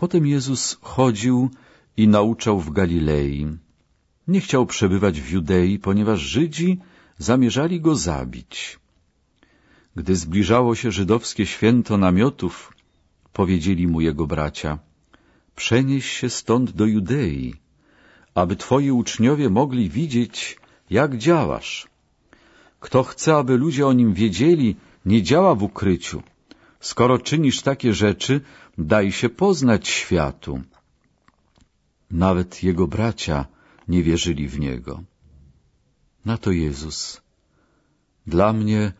Potem Jezus chodził i nauczał w Galilei. Nie chciał przebywać w Judei, ponieważ Żydzi zamierzali go zabić. Gdy zbliżało się żydowskie święto namiotów, powiedzieli mu jego bracia, przenieś się stąd do Judei, aby twoi uczniowie mogli widzieć, jak działasz. Kto chce, aby ludzie o nim wiedzieli, nie działa w ukryciu. Skoro czynisz takie rzeczy, daj się poznać światu. Nawet jego bracia nie wierzyli w niego. Na to Jezus. Dla mnie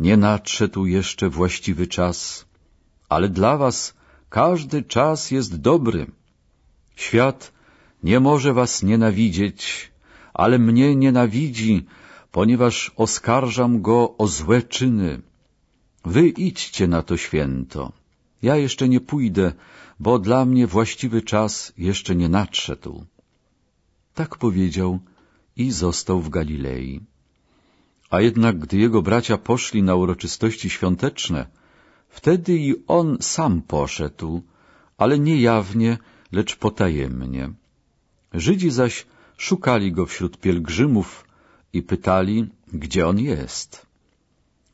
nie nadszedł jeszcze właściwy czas, ale dla was każdy czas jest dobry. Świat nie może was nienawidzieć, ale mnie nienawidzi, ponieważ oskarżam go o złe czyny. Wy idźcie na to święto. Ja jeszcze nie pójdę, bo dla mnie właściwy czas jeszcze nie nadszedł. Tak powiedział i został w Galilei. A jednak gdy jego bracia poszli na uroczystości świąteczne, wtedy i on sam poszedł, ale nie jawnie, lecz potajemnie. Żydzi zaś szukali go wśród pielgrzymów i pytali, gdzie on jest.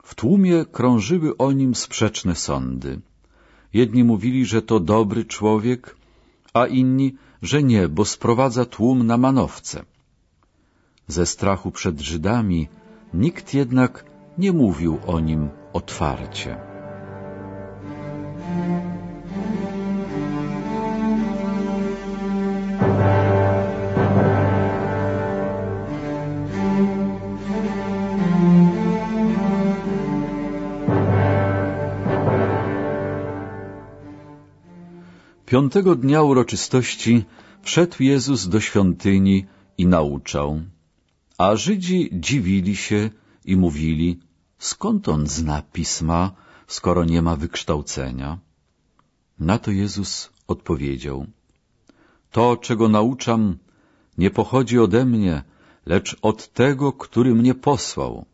W tłumie krążyły o nim sprzeczne sądy. Jedni mówili, że to dobry człowiek, a inni, że nie, bo sprowadza tłum na manowce. Ze strachu przed Żydami nikt jednak nie mówił o nim otwarcie. Piątego dnia uroczystości wszedł Jezus do świątyni i nauczał. A Żydzi dziwili się i mówili, skąd on zna pisma, skoro nie ma wykształcenia? Na to Jezus odpowiedział, to, czego nauczam, nie pochodzi ode mnie, lecz od tego, który mnie posłał.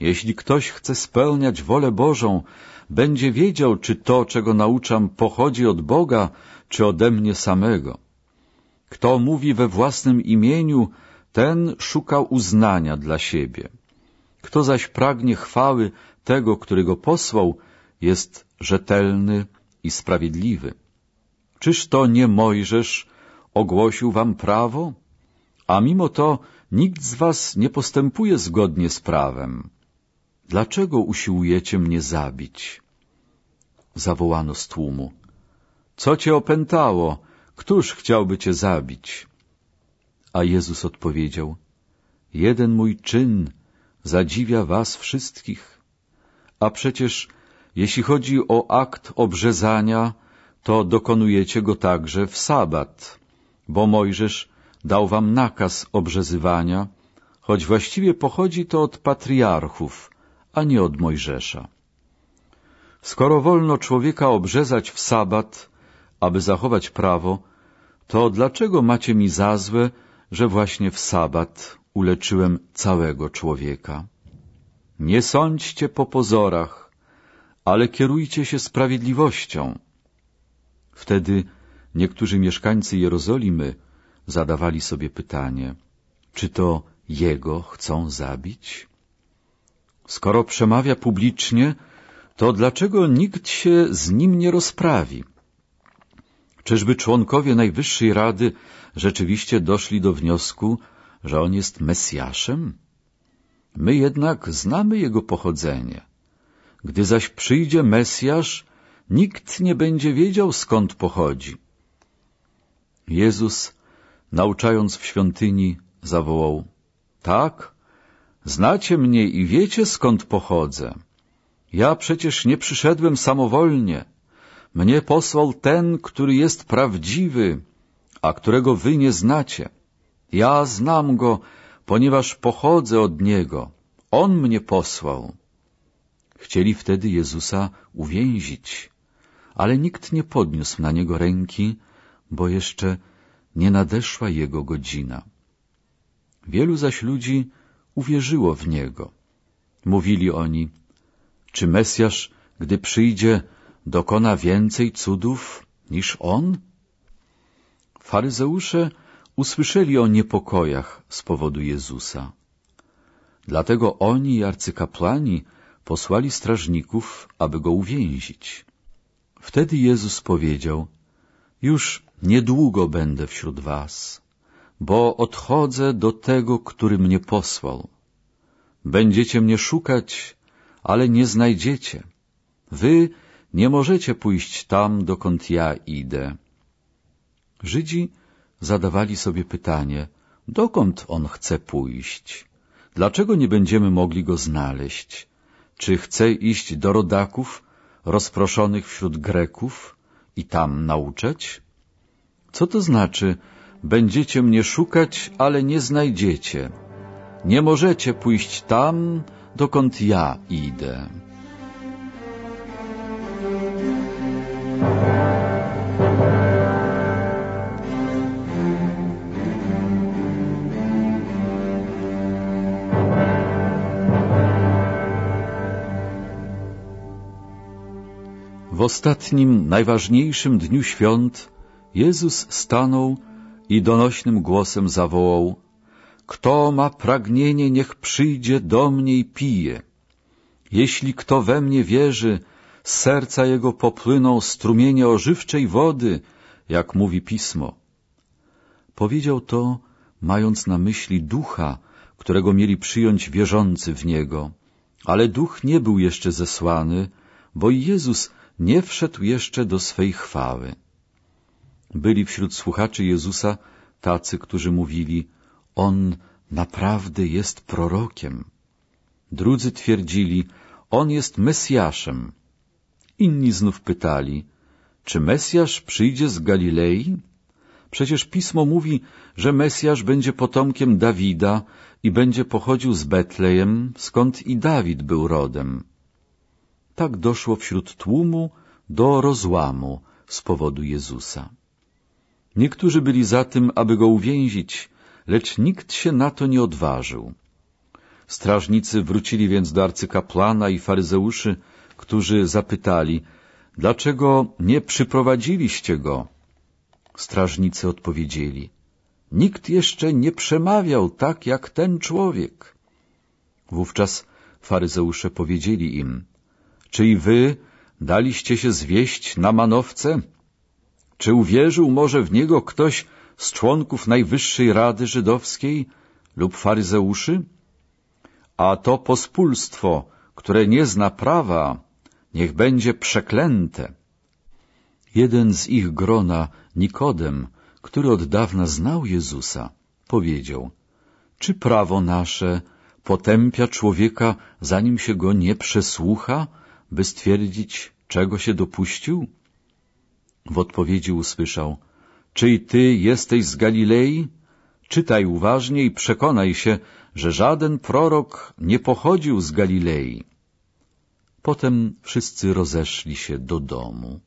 Jeśli ktoś chce spełniać wolę Bożą, będzie wiedział, czy to, czego nauczam, pochodzi od Boga, czy ode mnie samego. Kto mówi we własnym imieniu, ten szuka uznania dla siebie. Kto zaś pragnie chwały tego, który go posłał, jest rzetelny i sprawiedliwy. Czyż to nie Mojżesz ogłosił wam prawo? A mimo to nikt z was nie postępuje zgodnie z prawem. Dlaczego usiłujecie mnie zabić? Zawołano z tłumu. Co cię opętało? Któż chciałby cię zabić? A Jezus odpowiedział, jeden mój czyn zadziwia was wszystkich. A przecież, jeśli chodzi o akt obrzezania, to dokonujecie go także w sabat, bo Mojżesz dał wam nakaz obrzezywania, choć właściwie pochodzi to od patriarchów, a nie od Mojżesza. Skoro wolno człowieka obrzezać w sabat, aby zachować prawo, to dlaczego macie mi za złe, że właśnie w sabat uleczyłem całego człowieka? Nie sądźcie po pozorach, ale kierujcie się sprawiedliwością. Wtedy niektórzy mieszkańcy Jerozolimy zadawali sobie pytanie, czy to Jego chcą zabić? Skoro przemawia publicznie, to dlaczego nikt się z nim nie rozprawi? Czyżby członkowie Najwyższej Rady rzeczywiście doszli do wniosku, że on jest Mesjaszem? My jednak znamy jego pochodzenie. Gdy zaś przyjdzie Mesjasz, nikt nie będzie wiedział, skąd pochodzi. Jezus, nauczając w świątyni, zawołał, tak, znacie mnie i wiecie, skąd pochodzę. Ja przecież nie przyszedłem samowolnie. Mnie posłał ten, który jest prawdziwy, a którego wy nie znacie. Ja znam go, ponieważ pochodzę od niego. On mnie posłał. Chcieli wtedy Jezusa uwięzić, ale nikt nie podniósł na niego ręki, bo jeszcze nie nadeszła jego godzina. Wielu zaś ludzi uwierzyło w niego. Mówili oni, czy Mesjasz, gdy przyjdzie, dokona więcej cudów niż on? Faryzeusze usłyszeli o niepokojach z powodu Jezusa. Dlatego oni i arcykapłani posłali strażników, aby go uwięzić. Wtedy Jezus powiedział, już niedługo będę wśród was, bo odchodzę do tego, który mnie posłał. Będziecie mnie szukać, ale nie znajdziecie. Wy nie możecie pójść tam, dokąd ja idę. Żydzi zadawali sobie pytanie, dokąd on chce pójść? Dlaczego nie będziemy mogli go znaleźć? Czy chce iść do rodaków rozproszonych wśród Greków i tam nauczać? Co to znaczy, będziecie mnie szukać, ale nie znajdziecie? Nie możecie pójść tam, dokąd ja idę. W ostatnim, najważniejszym dniu świąt Jezus stanął i donośnym głosem zawołał Kto ma pragnienie, niech przyjdzie do mnie i pije. Jeśli kto we mnie wierzy, z serca jego popłyną strumienie ożywczej wody, jak mówi Pismo. Powiedział to, mając na myśli ducha, którego mieli przyjąć wierzący w niego. Ale duch nie był jeszcze zesłany, bo i Jezus nie wszedł jeszcze do swej chwały. Byli wśród słuchaczy Jezusa tacy, którzy mówili, On naprawdę jest prorokiem. Drudzy twierdzili, On jest Mesjaszem. Inni znów pytali, czy Mesjasz przyjdzie z Galilei? Przecież Pismo mówi, że Mesjasz będzie potomkiem Dawida i będzie pochodził z Betlejem, skąd i Dawid był rodem. Tak doszło wśród tłumu do rozłamu z powodu Jezusa. Niektórzy byli za tym, aby go uwięzić, lecz nikt się na to nie odważył. Strażnicy wrócili więc do arcykapłana i faryzeuszy, którzy zapytali, dlaczego nie przyprowadziliście go? Strażnicy odpowiedzieli, nikt jeszcze nie przemawiał tak jak ten człowiek. Wówczas faryzeusze powiedzieli im, czy i wy daliście się zwieść na manowce? Czy uwierzył może w niego ktoś z członków Najwyższej Rady Żydowskiej lub faryzeuszy? A to pospólstwo, które nie zna prawa, niech będzie przeklęte. Jeden z ich grona, Nikodem, który od dawna znał Jezusa, powiedział, czy prawo nasze potępia człowieka, zanim się go nie przesłucha, by stwierdzić, czego się dopuścił? W odpowiedzi usłyszał, czy i ty jesteś z Galilei? Czytaj uważnie i przekonaj się, że żaden prorok nie pochodził z Galilei. Potem wszyscy rozeszli się do domu.